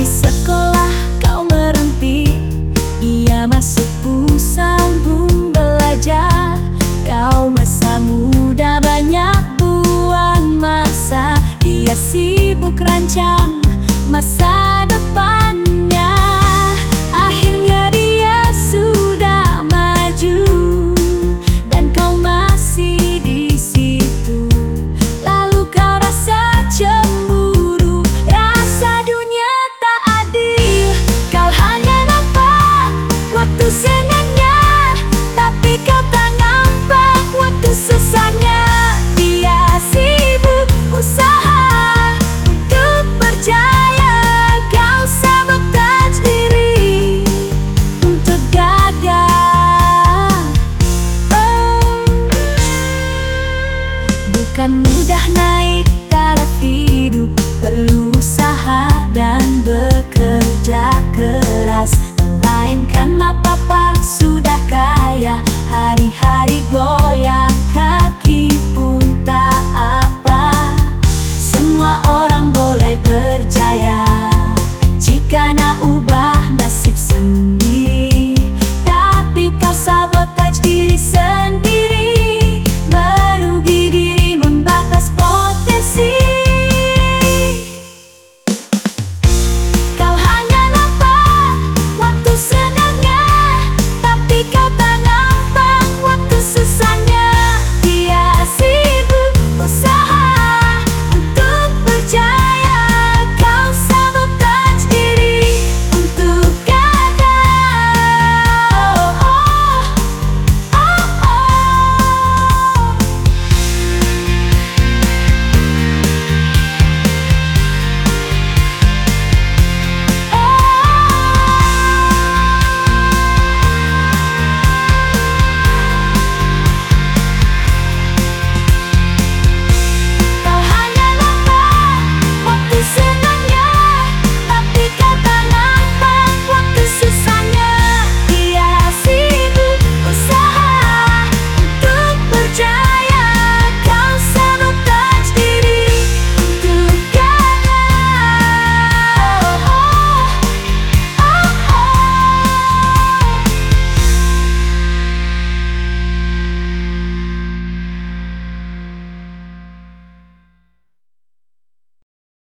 Di sekolah kau berhenti, Ia masuk pusambung belajar Kau masa muda banyak buang masa. Dia sibuk rancang masa Bukan mudah naik taraf hidup Perlu usaha dan